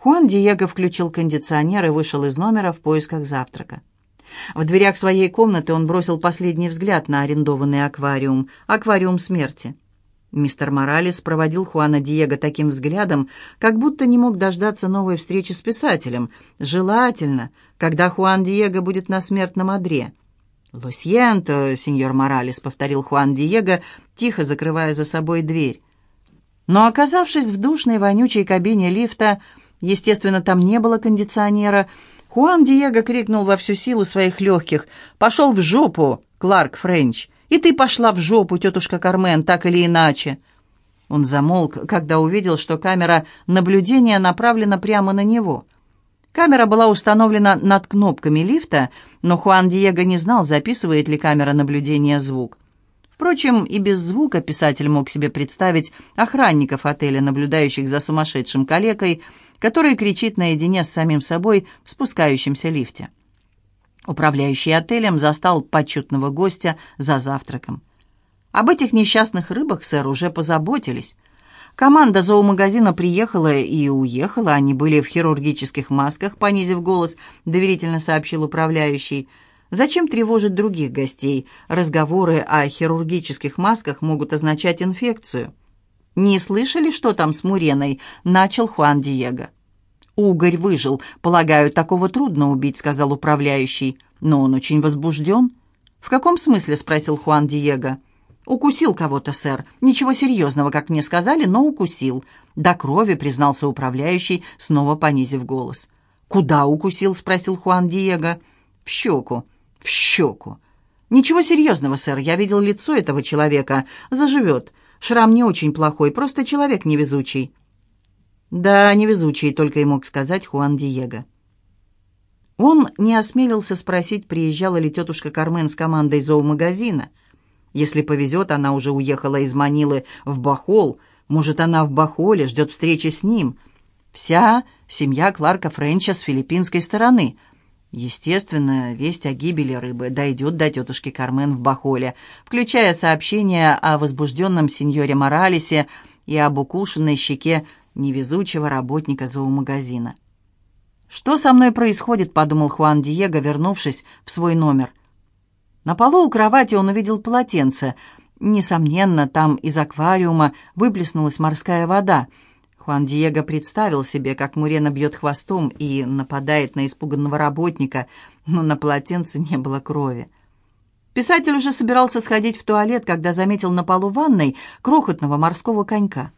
Хуан Диего включил кондиционер и вышел из номера в поисках завтрака. В дверях своей комнаты он бросил последний взгляд на арендованный аквариум, аквариум смерти. Мистер Моралес проводил Хуана Диего таким взглядом, как будто не мог дождаться новой встречи с писателем. Желательно, когда Хуан Диего будет на смертном одре. «Ло сьенто, сеньор Моралес», — повторил Хуан Диего, тихо закрывая за собой дверь. Но, оказавшись в душной вонючей кабине лифта, естественно, там не было кондиционера, Хуан Диего крикнул во всю силу своих легких «Пошел в жопу, Кларк Френч!» И ты пошла в жопу, тетушка Кармен, так или иначе». Он замолк, когда увидел, что камера наблюдения направлена прямо на него. Камера была установлена над кнопками лифта, но Хуан Диего не знал, записывает ли камера наблюдения звук. Впрочем, и без звука писатель мог себе представить охранников отеля, наблюдающих за сумасшедшим калекой, который кричит наедине с самим собой в спускающемся лифте. Управляющий отелем застал почетного гостя за завтраком. Об этих несчастных рыбах, сэр, уже позаботились. Команда зоомагазина приехала и уехала. Они были в хирургических масках, понизив голос, доверительно сообщил управляющий. Зачем тревожить других гостей? Разговоры о хирургических масках могут означать инфекцию. «Не слышали, что там с Муреной?» — начал Хуан Диего. «Угорь выжил. Полагаю, такого трудно убить», — сказал управляющий. «Но он очень возбужден». «В каком смысле?» — спросил Хуан Диего. «Укусил кого-то, сэр. Ничего серьезного, как мне сказали, но укусил». «До крови», — признался управляющий, снова понизив голос. «Куда укусил?» — спросил Хуан Диего. «В щеку». «В щеку». «Ничего серьезного, сэр. Я видел лицо этого человека. Заживет. Шрам не очень плохой, просто человек невезучий». Да, невезучий, только и мог сказать Хуан Диего. Он не осмелился спросить, приезжала ли тетушка Кармен с командой зоомагазина. Если повезет, она уже уехала из Манилы в Бахол. Может, она в Бахоле ждет встречи с ним. Вся семья Кларка Френча с филиппинской стороны. Естественно, весть о гибели рыбы дойдет до тетушки Кармен в Бахоле, включая сообщение о возбужденном сеньоре Моралесе и об укушенной щеке невезучего работника зоомагазина. «Что со мной происходит?» — подумал Хуан Диего, вернувшись в свой номер. На полу у кровати он увидел полотенце. Несомненно, там из аквариума выплеснулась морская вода. Хуан Диего представил себе, как Мурена бьет хвостом и нападает на испуганного работника, но на полотенце не было крови. Писатель уже собирался сходить в туалет, когда заметил на полу ванной крохотного морского конька.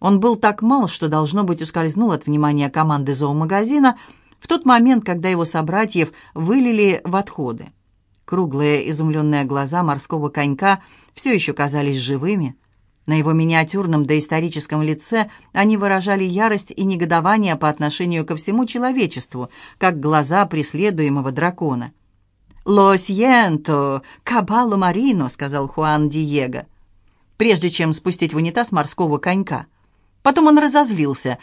Он был так мал, что, должно быть, ускользнул от внимания команды зоомагазина в тот момент, когда его собратьев вылили в отходы. Круглые изумленные глаза морского конька все еще казались живыми. На его миниатюрном доисторическом лице они выражали ярость и негодование по отношению ко всему человечеству, как глаза преследуемого дракона. «Ло сьенто, кабало марино», — сказал Хуан Диего, прежде чем спустить в унитаз морского конька. Потом он разозлился.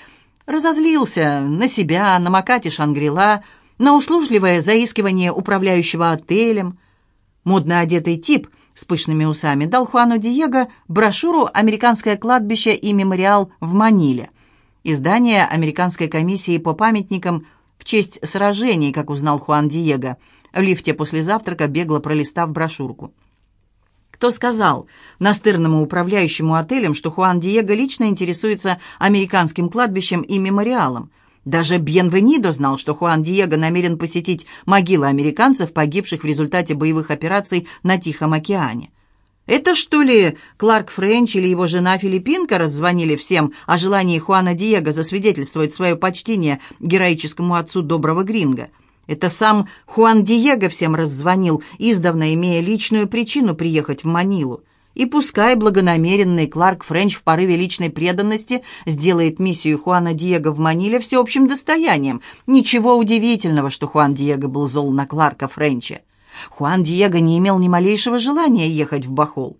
Разозлился на себя, на Макати Шангрила, на услужливое заискивание управляющего отелем. Модно одетый тип с пышными усами дал Хуану Диего брошюру «Американское кладбище и мемориал в Маниле». Издание Американской комиссии по памятникам в честь сражений, как узнал Хуан Диего, в лифте после завтрака, бегло пролистав брошюрку. Кто сказал настырному управляющему отелем, что Хуан Диего лично интересуется американским кладбищем и мемориалом? Даже Бьенвенидо знал, что Хуан Диего намерен посетить могилы американцев, погибших в результате боевых операций на Тихом океане. Это что ли Кларк Френч или его жена Филиппинка раззвонили всем о желании Хуана Диего засвидетельствовать свое почтение героическому отцу доброго Гринга? Это сам Хуан Диего всем раззвонил, издавна имея личную причину приехать в Манилу. И пускай благонамеренный Кларк Френч в порыве личной преданности сделает миссию Хуана Диего в Маниле всеобщим достоянием. Ничего удивительного, что Хуан Диего был зол на Кларка Френча. Хуан Диего не имел ни малейшего желания ехать в Бахол.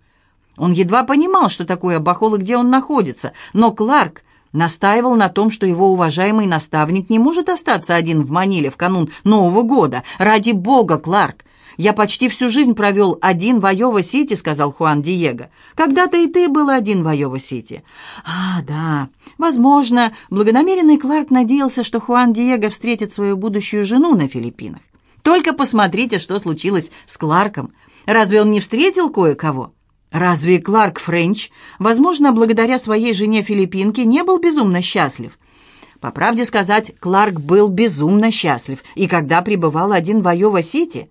Он едва понимал, что такое Бахол и где он находится, но Кларк настаивал на том, что его уважаемый наставник не может остаться один в Маниле в канун Нового года. Ради бога, Кларк, «Я почти всю жизнь провел один в Айова-Сити», — сказал Хуан Диего. «Когда-то и ты был один в Айова-Сити». «А, да. Возможно, благонамеренный Кларк надеялся, что Хуан Диего встретит свою будущую жену на Филиппинах. Только посмотрите, что случилось с Кларком. Разве он не встретил кое-кого?» Разве Кларк Френч, возможно, благодаря своей жене-филиппинке, не был безумно счастлив? По правде сказать, Кларк был безумно счастлив, и когда пребывал один в Айова-Сити,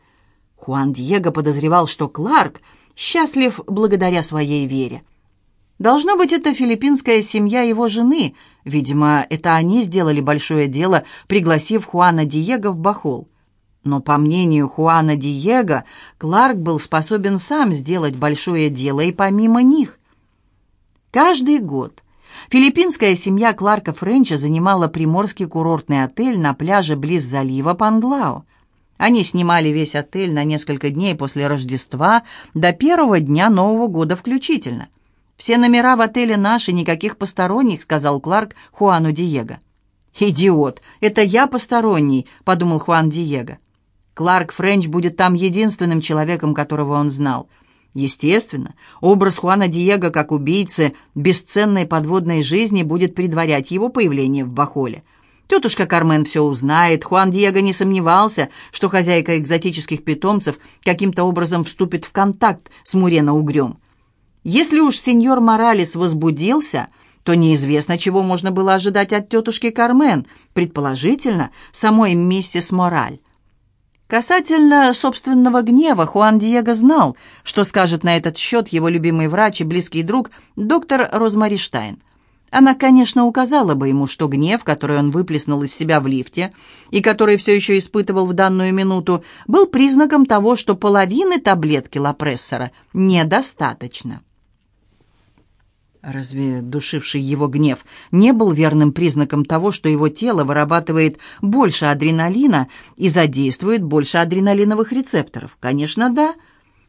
Хуан Диего подозревал, что Кларк счастлив благодаря своей вере. Должно быть, это филиппинская семья его жены. Видимо, это они сделали большое дело, пригласив Хуана Диего в Бахол. Но, по мнению Хуана Диего, Кларк был способен сам сделать большое дело и помимо них. Каждый год филиппинская семья Кларка Френча занимала приморский курортный отель на пляже близ залива Панглао. Они снимали весь отель на несколько дней после Рождества до первого дня Нового года включительно. «Все номера в отеле наши, никаких посторонних», — сказал Кларк Хуану Диего. «Идиот! Это я посторонний», — подумал Хуан Диего. Кларк Френч будет там единственным человеком, которого он знал. Естественно, образ Хуана Диего как убийцы бесценной подводной жизни будет предварять его появление в Бахоле. Тетушка Кармен все узнает. Хуан Диего не сомневался, что хозяйка экзотических питомцев каким-то образом вступит в контакт с Мурена Угрем. Если уж сеньор Моралес возбудился, то неизвестно, чего можно было ожидать от тетушки Кармен, предположительно, самой миссис Мораль. Касательно собственного гнева, Хуан Диего знал, что скажет на этот счет его любимый врач и близкий друг доктор Розмари Штайн. Она, конечно, указала бы ему, что гнев, который он выплеснул из себя в лифте и который все еще испытывал в данную минуту, был признаком того, что половины таблетки лапрессора недостаточно. Разве душивший его гнев не был верным признаком того, что его тело вырабатывает больше адреналина и задействует больше адреналиновых рецепторов? Конечно, да.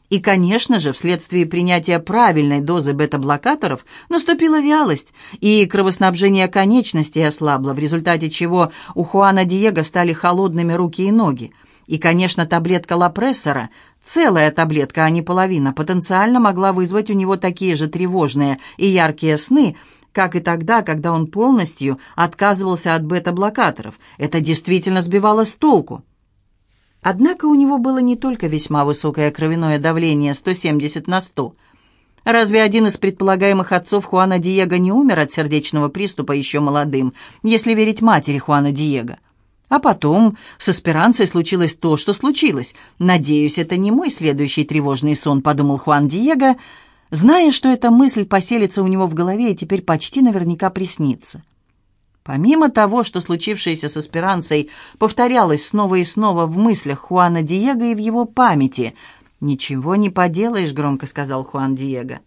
И, конечно же, вследствие принятия правильной дозы бета-блокаторов наступила вялость, и кровоснабжение конечностей ослабло, в результате чего у Хуана Диего стали холодными руки и ноги. И, конечно, таблетка лапрессора, целая таблетка, а не половина, потенциально могла вызвать у него такие же тревожные и яркие сны, как и тогда, когда он полностью отказывался от бета-блокаторов. Это действительно сбивало с толку. Однако у него было не только весьма высокое кровяное давление 170 на 100. Разве один из предполагаемых отцов Хуана Диего не умер от сердечного приступа еще молодым, если верить матери Хуана Диего? А потом с Эсперанцей случилось то, что случилось. «Надеюсь, это не мой следующий тревожный сон», — подумал Хуан Диего, зная, что эта мысль поселится у него в голове и теперь почти наверняка приснится. Помимо того, что случившееся с Эсперанцей повторялось снова и снова в мыслях Хуана Диего и в его памяти, «Ничего не поделаешь», — громко сказал Хуан Диего.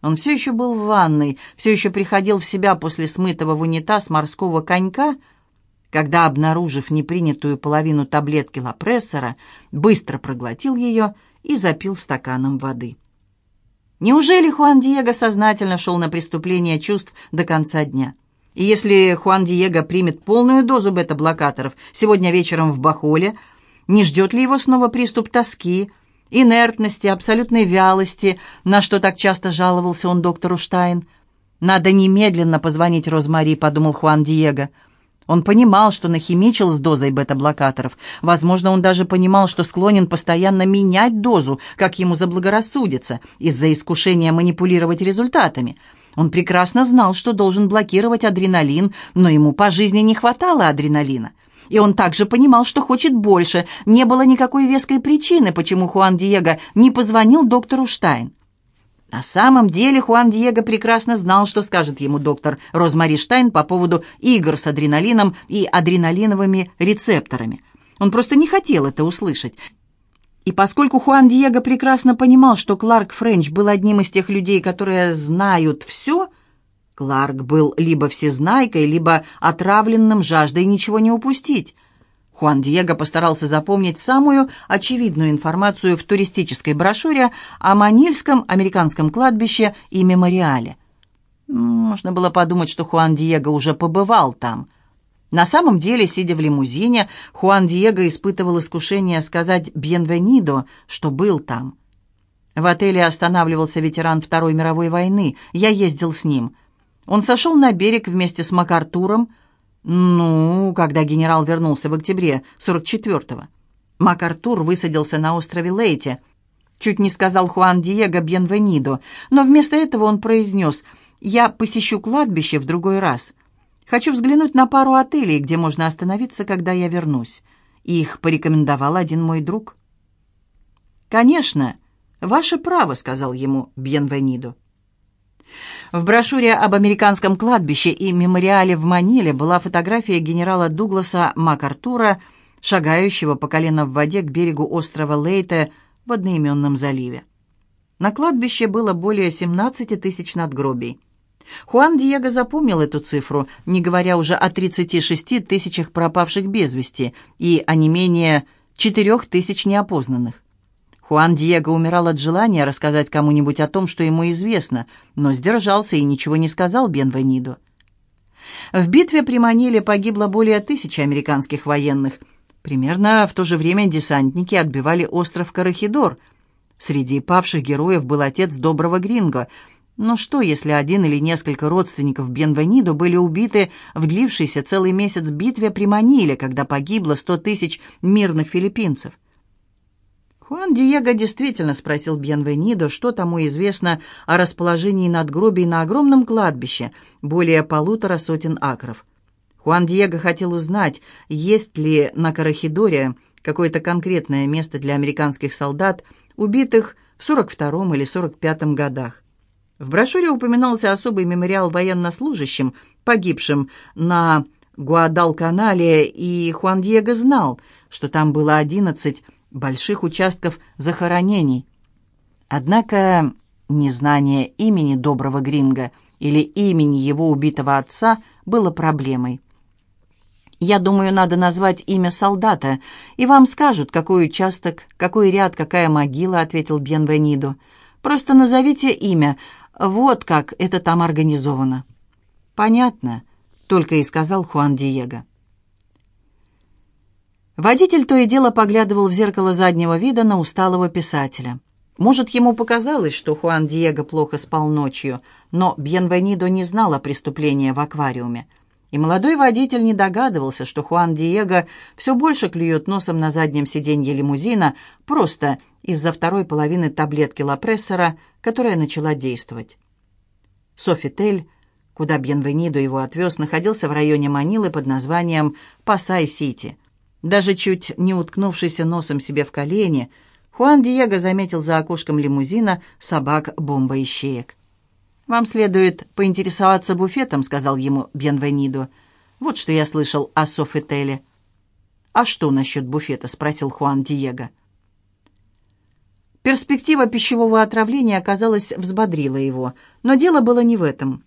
Он все еще был в ванной, все еще приходил в себя после смытого в унитаз морского конька — когда, обнаружив непринятую половину таблетки лапрессора, быстро проглотил ее и запил стаканом воды. Неужели Хуан Диего сознательно шел на преступление чувств до конца дня? И если Хуан Диего примет полную дозу бета-блокаторов сегодня вечером в Бахоле, не ждет ли его снова приступ тоски, инертности, абсолютной вялости, на что так часто жаловался он доктору Штайн? «Надо немедленно позвонить Розмари», — подумал Хуан Диего. Он понимал, что нахимичил с дозой бета-блокаторов. Возможно, он даже понимал, что склонен постоянно менять дозу, как ему заблагорассудится, из-за искушения манипулировать результатами. Он прекрасно знал, что должен блокировать адреналин, но ему по жизни не хватало адреналина. И он также понимал, что хочет больше. Не было никакой веской причины, почему Хуан Диего не позвонил доктору Штайн. На самом деле Хуан Диего прекрасно знал, что скажет ему доктор Розмари Штайн по поводу игр с адреналином и адреналиновыми рецепторами. Он просто не хотел это услышать. И поскольку Хуан Диего прекрасно понимал, что Кларк Френч был одним из тех людей, которые знают все, Кларк был либо всезнайкой, либо отравленным жаждой ничего не упустить – Хуан Диего постарался запомнить самую очевидную информацию в туристической брошюре о Манильском американском кладбище и мемориале. Можно было подумать, что Хуан Диего уже побывал там. На самом деле, сидя в лимузине, Хуан Диего испытывал искушение сказать «бьенвенидо», что был там. В отеле останавливался ветеран Второй мировой войны. Я ездил с ним. Он сошел на берег вместе с МакАртуром, ну, когда генерал вернулся в октябре 44-го. МакАртур высадился на острове Лейте. Чуть не сказал Хуан Диего «бьенвенидо», но вместо этого он произнес «Я посещу кладбище в другой раз». Хочу взглянуть на пару отелей, где можно остановиться, когда я вернусь. Их порекомендовал один мой друг. «Конечно, ваше право», — сказал ему Бьенвенидо. В брошюре об американском кладбище и мемориале в Маниле была фотография генерала Дугласа МакАртура, шагающего по колено в воде к берегу острова Лейте в одноименном заливе. На кладбище было более 17 тысяч надгробий. Хуан Диего запомнил эту цифру, не говоря уже о 36 тысячах пропавших без вести и о не менее 4 тысяч неопознанных. Хуан Диего умирал от желания рассказать кому-нибудь о том, что ему известно, но сдержался и ничего не сказал Бенвенидо. В битве при Маниле погибло более тысячи американских военных. Примерно в то же время десантники отбивали остров Карахидор. Среди павших героев был отец доброго Гринго – но что, если один или несколько родственников Бенвенидо были убиты в длившейся целый месяц битве при Маниле, когда погибло сто тысяч мирных филиппинцев? Хуан Диего действительно спросил Бенвенидо, что тому известно о расположении надгробий на огромном кладбище, более полутора сотен акров. Хуан Диего хотел узнать, есть ли на Карахидоре какое-то конкретное место для американских солдат, убитых в 42 или 45 годах. В брошюре упоминался особый мемориал военнослужащим, погибшим на Гуадалканале, и Хуан Диего знал, что там было 11 больших участков захоронений. Однако незнание имени доброго Гринга или имени его убитого отца было проблемой. «Я думаю, надо назвать имя солдата, и вам скажут, какой участок, какой ряд, какая могила», — ответил Бенвенидо. «Просто назовите имя, вот как это там организовано». «Понятно», — только и сказал Хуан Диего. Водитель то и дело поглядывал в зеркало заднего вида на усталого писателя. Может, ему показалось, что Хуан Диего плохо спал ночью, но Бьенвенидо не знал о преступлении в аквариуме. И молодой водитель не догадывался, что Хуан Диего все больше клюет носом на заднем сиденье лимузина просто из-за второй половины таблетки лапрессора, которая начала действовать. Софитель, куда Бьенвенидо его отвез, находился в районе Манилы под названием Пасай-Сити. Даже чуть не уткнувшийся носом себе в колени, Хуан Диего заметил за окошком лимузина собак бомба-ищеек. «Вам следует поинтересоваться буфетом», — сказал ему Бьенвенидо. «Вот что я слышал о Софителе». «А что насчет буфета?» — спросил Хуан Диего. Перспектива пищевого отравления, оказалось, взбодрила его. Но дело было не в этом.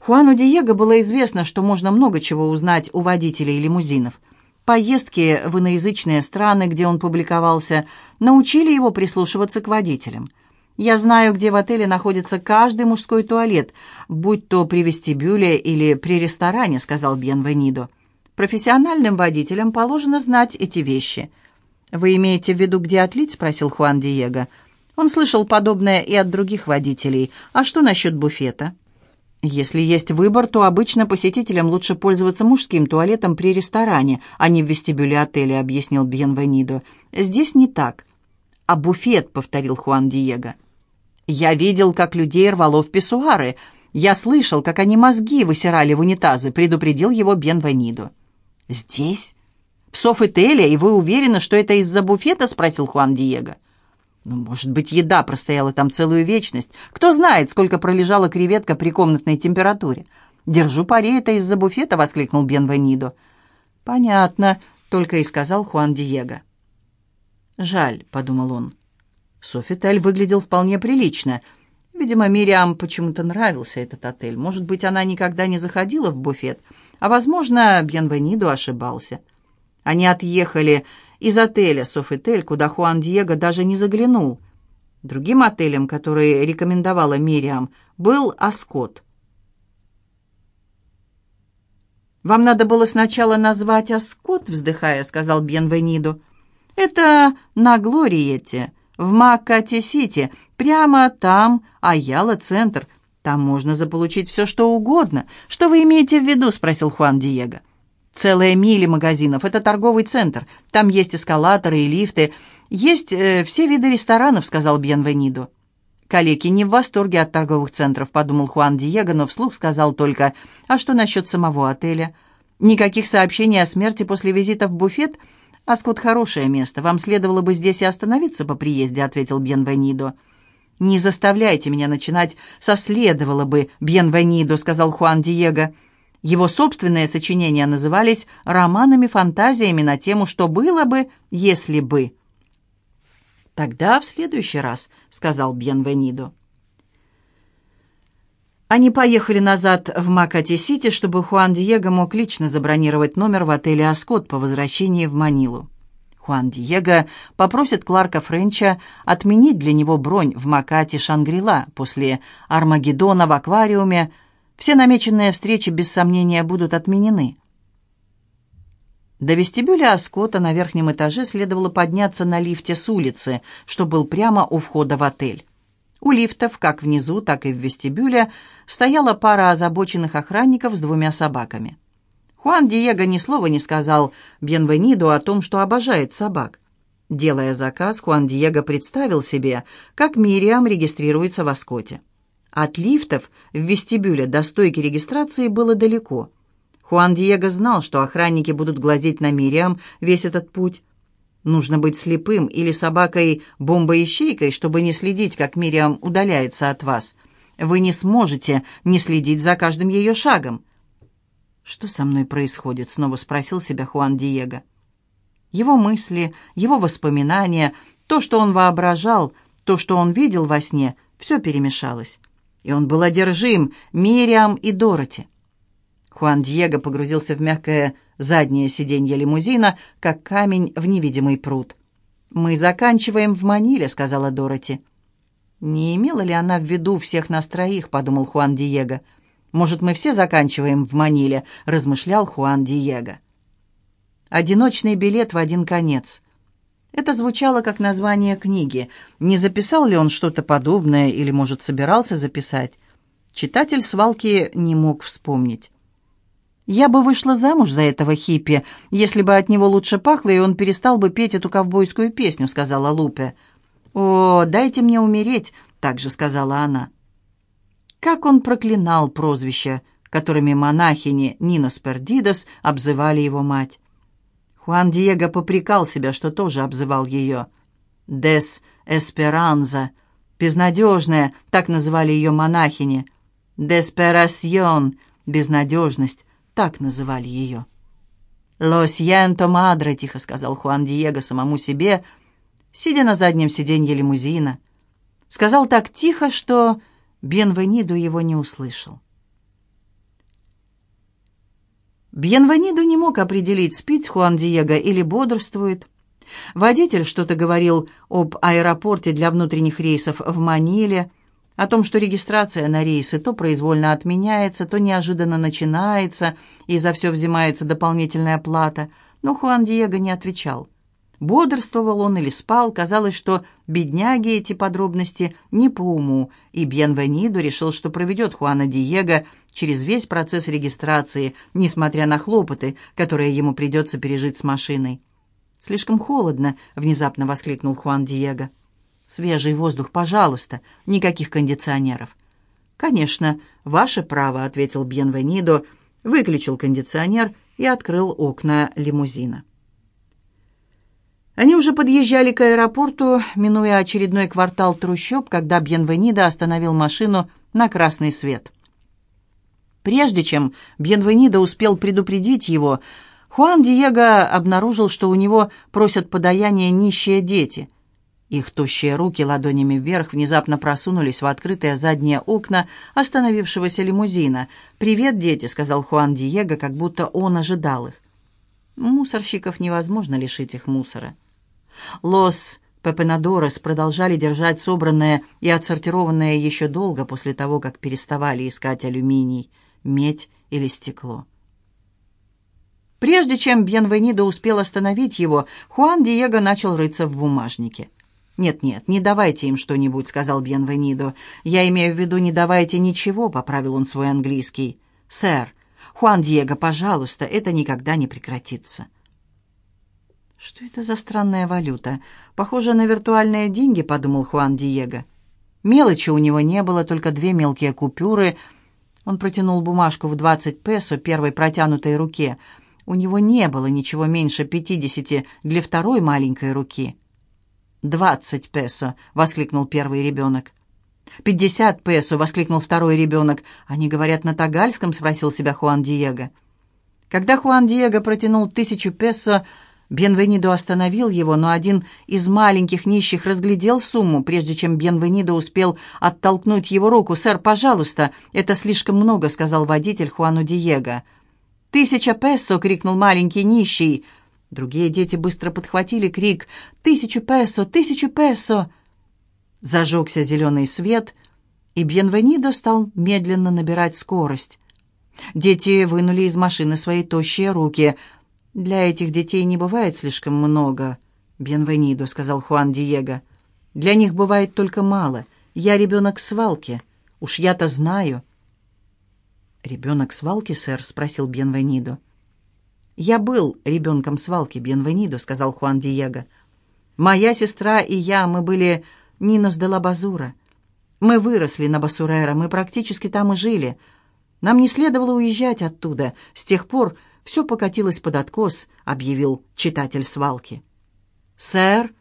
Хуану Диего было известно, что можно много чего узнать у водителей лимузинов. Поездки в иноязычные страны, где он публиковался, научили его прислушиваться к водителям. «Я знаю, где в отеле находится каждый мужской туалет, будь то при вестибюле или при ресторане», — сказал Бьенвенидо. «Профессиональным водителям положено знать эти вещи». «Вы имеете в виду, где отлить?» — спросил Хуан Диего. Он слышал подобное и от других водителей. «А что насчет буфета?» Если есть выбор, то обычно посетителям лучше пользоваться мужским туалетом при ресторане, а не в вестибюле отеля, объяснил Бьенвенидо. Здесь не так. А буфет, повторил Хуан Диего. Я видел, как людей рвало в писсуары. Я слышал, как они мозги высирали в унитазы, предупредил его Бьенвенидо. Здесь? в Софителе, и вы уверены, что это из-за буфета?» — спросил Хуан Диего. «Ну, может быть, еда простояла там целую вечность. Кто знает, сколько пролежала креветка при комнатной температуре. Держу пари, это из-за буфета!» — воскликнул Бенвенидо. «Понятно», — только и сказал Хуан Диего. «Жаль», — подумал он. Софитель выглядел вполне прилично. Видимо, Мириам почему-то нравился этот отель. Может быть, она никогда не заходила в буфет, а, возможно, Бенвенидо ошибался. Они отъехали из отеля «Софитель», куда Хуан Диего даже не заглянул. Другим отелем, который рекомендовала Мириам, был «Аскот». «Вам надо было сначала назвать Аскот», — вздыхая, сказал Бьенвенидо. «Это на Глориете, в Маккати-Сити, прямо там, Аяла-центр. Там можно заполучить все, что угодно. Что вы имеете в виду?» — спросил Хуан Диего. «Целая мили магазинов. Это торговый центр. Там есть эскалаторы и лифты. Есть э, все виды ресторанов», — сказал Бьенвенидо. «Калеки не в восторге от торговых центров», — подумал Хуан Диего, но вслух сказал только, «А что насчет самого отеля? Никаких сообщений о смерти после визита в буфет? Аскот хорошее место. Вам следовало бы здесь и остановиться по приезде», — ответил Бьенвенидо. «Не заставляйте меня начинать со «следовало бы», Бьенвенидо», — сказал Хуан Диего. Его собственные сочинения назывались романами-фантазиями на тему «Что было бы, если бы». «Тогда в следующий раз», — сказал Бьенвенидо. Они поехали назад в Макати-Сити, чтобы Хуан Диего мог лично забронировать номер в отеле «Аскот» по возвращении в Манилу. Хуан Диего попросит Кларка Френча отменить для него бронь в Макате Шангрила после Армагеддона в аквариуме. Все намеченные встречи без сомнения будут отменены. До вестибюля Аскота на верхнем этаже следовало подняться на лифте с улицы, что был прямо у входа в отель. У лифтов, как внизу, так и в вестибюле, стояла пара озабоченных охранников с двумя собаками. Хуан Диего ни слова не сказал Бьенвенидо о том, что обожает собак. Делая заказ, Хуан Диего представил себе, как Мириам регистрируется в Аскоте. От лифтов в вестибюле до стойки регистрации было далеко – Хуан Диего знал, что охранники будут глазеть на Мириам весь этот путь. Нужно быть слепым или собакой-бомбоищейкой, чтобы не следить, как Мириам удаляется от вас. Вы не сможете не следить за каждым ее шагом. «Что со мной происходит?» — снова спросил себя Хуан Диего. Его мысли, его воспоминания, то, что он воображал, то, что он видел во сне, все перемешалось. И он был одержим Мириам и Дороти. Хуан Диего погрузился в мягкое заднее сиденье лимузина, как камень в невидимый пруд. «Мы заканчиваем в Маниле», — сказала Дороти. «Не имела ли она в виду всех нас троих?» — подумал Хуан Диего. «Может, мы все заканчиваем в Маниле?» — размышлял Хуан Диего. «Одиночный билет в один конец». Это звучало как название книги. Не записал ли он что-то подобное или, может, собирался записать? Читатель свалки не мог вспомнить. Я бы вышла замуж за этого хиппи, если бы от него лучше пахло, и он перестал бы петь эту ковбойскую песню», — сказала Лупе. «О, дайте мне умереть», — также сказала она. Как он проклинал прозвища, которыми монахини Нинос Пердидос обзывали его мать. Хуан Диего попрекал себя, что тоже обзывал ее. «Дес Эсперанза», «безнадежная», так называли ее монахини. «Десперасьон», «безнадежность», так называли ее. «Ло сьенто мадре», — тихо сказал Хуан Диего самому себе, сидя на заднем сиденье лимузина. Сказал так тихо, что Бенвениду его не услышал. Бьенвениду не мог определить, спит Хуан Диего или бодрствует. Водитель что-то говорил об аэропорте для внутренних рейсов в Маниле, о том, что регистрация на рейсы то произвольно отменяется, то неожиданно начинается, и за все взимается дополнительная плата, но Хуан Диего не отвечал. Бодрствовал он или спал, казалось, что бедняги эти подробности не по уму, и Бьенвенидо решил, что проведет Хуана Диего через весь процесс регистрации, несмотря на хлопоты, которые ему придется пережить с машиной. «Слишком холодно», — внезапно воскликнул Хуан Диего. Свежий воздух, пожалуйста, никаких кондиционеров. Конечно, ваше право, ответил Бьенвенидо, выключил кондиционер и открыл окна лимузина. Они уже подъезжали к аэропорту, минуя очередной квартал трущоб, когда Бьенвенидо остановил машину на красный свет. Прежде чем Бьенвенидо успел предупредить его, Хуан Диего обнаружил, что у него просят подаяние нищие дети. Их тощие руки ладонями вверх внезапно просунулись в открытые задние окна остановившегося лимузина. «Привет, дети», — сказал Хуан Диего, как будто он ожидал их. Мусорщиков невозможно лишить их мусора. Лос Пепенадорес продолжали держать собранное и отсортированное еще долго после того, как переставали искать алюминий, медь или стекло. Прежде чем Бьенвенидо успел остановить его, Хуан Диего начал рыться в бумажнике. «Нет-нет, не давайте им что-нибудь», — сказал Бьенвенидо. «Я имею в виду, не давайте ничего», — поправил он свой английский. «Сэр, Хуан Диего, пожалуйста, это никогда не прекратится». «Что это за странная валюта? Похоже на виртуальные деньги», — подумал Хуан Диего. Мелочи у него не было, только две мелкие купюры. Он протянул бумажку в двадцать песо первой протянутой руке. У него не было ничего меньше пятидесяти для второй маленькой руки. «Двадцать песо!» — воскликнул первый ребенок. «Пятьдесят песо!» — воскликнул второй ребенок. «Они говорят на тагальском?» — спросил себя Хуан Диего. Когда Хуан Диего протянул тысячу песо, Бенвенидо остановил его, но один из маленьких нищих разглядел сумму, прежде чем Бенвенидо успел оттолкнуть его руку. «Сэр, пожалуйста, это слишком много», — сказал водитель Хуану Диего. «Тысяча песо!» — крикнул маленький нищий. Другие дети быстро подхватили крик «Тысячу песо! Тысячу песо!» Зажегся зеленый свет, и Бенвенидо стал медленно набирать скорость. Дети вынули из машины свои тощие руки — «Для этих детей не бывает слишком много, Бенвенидо», — сказал Хуан Диего. «Для них бывает только мало. Я ребенок свалки. Уж я-то знаю». «Ребенок свалки, сэр?» — спросил Бенвенидо. «Я был ребенком свалки, Бенвенидо», — сказал Хуан Диего. «Моя сестра и я, мы были Нинос де ла Базура. Мы выросли на Басурера, мы практически там и жили. Нам не следовало уезжать оттуда. С тех пор все покатилось под откос», — объявил читатель свалки. «Сэр»,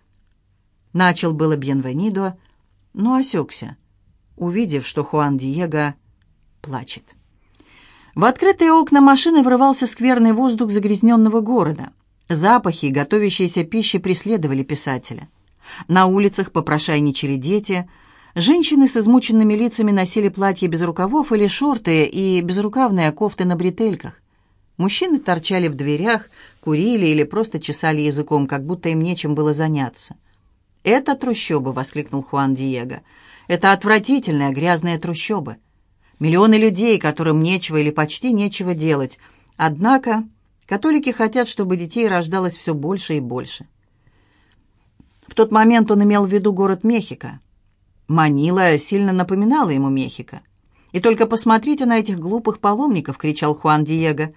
— начал было Бьенвенидо, но осекся, увидев, что Хуан Диего плачет. В открытые окна машины врывался скверный воздух загрязненного города. Запахи готовящейся пищи преследовали писателя. На улицах попрошайничали дети. Женщины с измученными лицами носили платья без рукавов или шорты и безрукавные кофты на бретельках. Мужчины торчали в дверях, курили или просто чесали языком, как будто им нечем было заняться. «Это трущобы!» — воскликнул Хуан Диего. «Это отвратительные грязные трущобы. Миллионы людей, которым нечего или почти нечего делать. Однако католики хотят, чтобы детей рождалось все больше и больше». В тот момент он имел в виду город Мехико. Манила сильно напоминала ему Мехико. «И только посмотрите на этих глупых паломников!» — кричал Хуан Диего.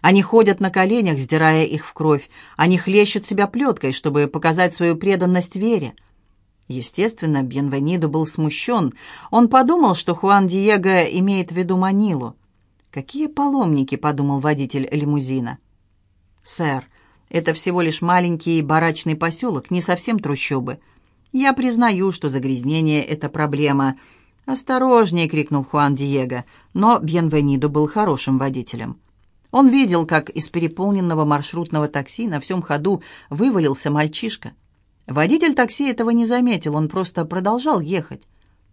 Они ходят на коленях, сдирая их в кровь. Они хлещут себя плеткой, чтобы показать свою преданность вере. Естественно, Бьенвенидо был смущен. Он подумал, что Хуан Диего имеет в виду Манилу. «Какие паломники?» — подумал водитель лимузина. «Сэр, это всего лишь маленький барачный поселок, не совсем трущобы. Я признаю, что загрязнение — это проблема». «Осторожнее!» — крикнул Хуан Диего, но Бьенвенидо был хорошим водителем. Он видел, как из переполненного маршрутного такси на всем ходу вывалился мальчишка. Водитель такси этого не заметил, он просто продолжал ехать.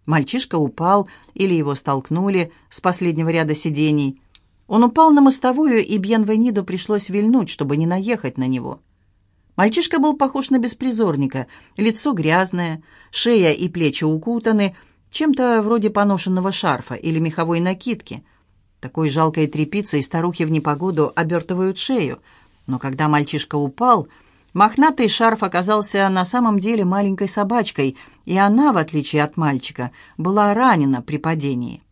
Мальчишка упал или его столкнули с последнего ряда сидений. Он упал на мостовую, и Бьенвениду пришлось вильнуть, чтобы не наехать на него. Мальчишка был похож на беспризорника, лицо грязное, шея и плечи укутаны, чем-то вроде поношенного шарфа или меховой накидки — такой жалкой тряпицей старухи в непогоду обертывают шею. Но когда мальчишка упал, мохнатый шарф оказался на самом деле маленькой собачкой, и она, в отличие от мальчика, была ранена при падении.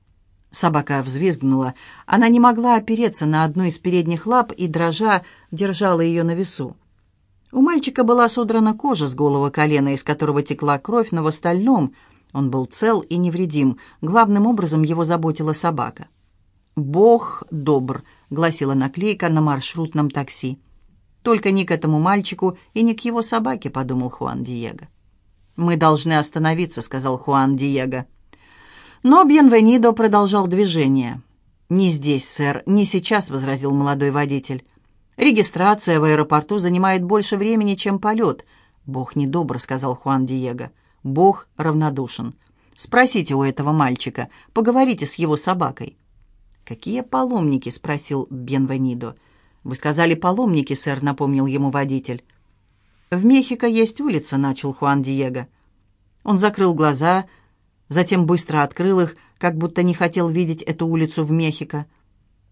Собака взвизгнула. Она не могла опереться на одну из передних лап и, дрожа, держала ее на весу. У мальчика была содрана кожа с голого колена, из которого текла кровь, но в остальном он был цел и невредим. Главным образом его заботила собака. «Бог добр», — гласила наклейка на маршрутном такси. «Только не к этому мальчику и не к его собаке», — подумал Хуан Диего. «Мы должны остановиться», — сказал Хуан Диего. Но Бьенвенидо продолжал движение. «Не здесь, сэр, не сейчас», — возразил молодой водитель. «Регистрация в аэропорту занимает больше времени, чем полет». «Бог недобр», — сказал Хуан Диего. «Бог равнодушен. Спросите у этого мальчика, поговорите с его собакой». «Какие паломники?» — спросил Бенвенидо. «Вы сказали паломники, сэр», — напомнил ему водитель. «В Мехико есть улица», — начал Хуан Диего. Он закрыл глаза, затем быстро открыл их, как будто не хотел видеть эту улицу в Мехико.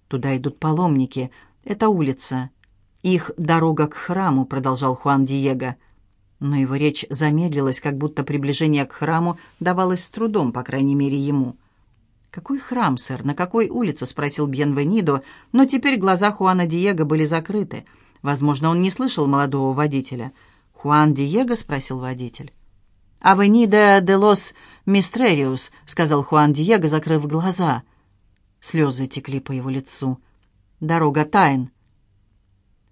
«Туда идут паломники. Это улица. «Их дорога к храму», — продолжал Хуан Диего. Но его речь замедлилась, как будто приближение к храму давалось с трудом, по крайней мере, ему. «Какой храм, сэр? На какой улице?» — спросил Бьенвенидо, но теперь глаза Хуана Диего были закрыты. Возможно, он не слышал молодого водителя. «Хуан Диего?» — спросил водитель. «Авенида де лос Мистрериус», — сказал Хуан Диего, закрыв глаза. Слезы текли по его лицу. «Дорога тайн».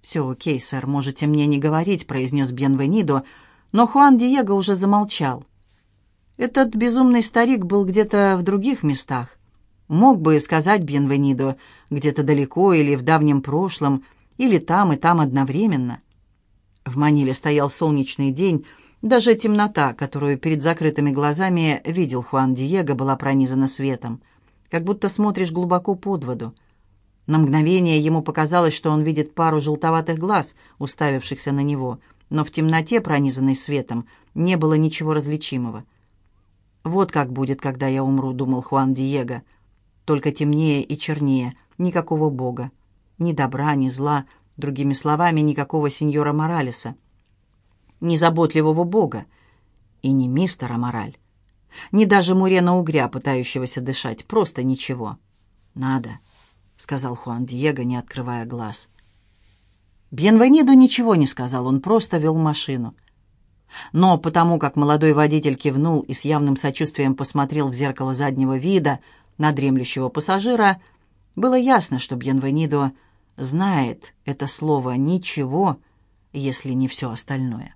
«Все окей, сэр, можете мне не говорить», — произнес Бьенвенидо, но Хуан Диего уже замолчал. Этот безумный старик был где-то в других местах. Мог бы сказать Бьенвенидо, где-то далеко или в давнем прошлом, или там и там одновременно. В Маниле стоял солнечный день, даже темнота, которую перед закрытыми глазами видел Хуан Диего, была пронизана светом, как будто смотришь глубоко под воду. На мгновение ему показалось, что он видит пару желтоватых глаз, уставившихся на него, но в темноте, пронизанной светом, не было ничего различимого. «Вот как будет, когда я умру», — думал Хуан Диего. «Только темнее и чернее, никакого Бога, ни добра, ни зла, другими словами, никакого сеньора Моралеса» незаботливого бога, и не мистера Мораль, ни даже Мурена Угря, пытающегося дышать, просто ничего. «Надо», — сказал Хуан Диего, не открывая глаз. Бьенвениду ничего не сказал, он просто вел машину. Но потому как молодой водитель кивнул и с явным сочувствием посмотрел в зеркало заднего вида на дремлющего пассажира, было ясно, что Бьенвенидо знает это слово «ничего», если не все остальное.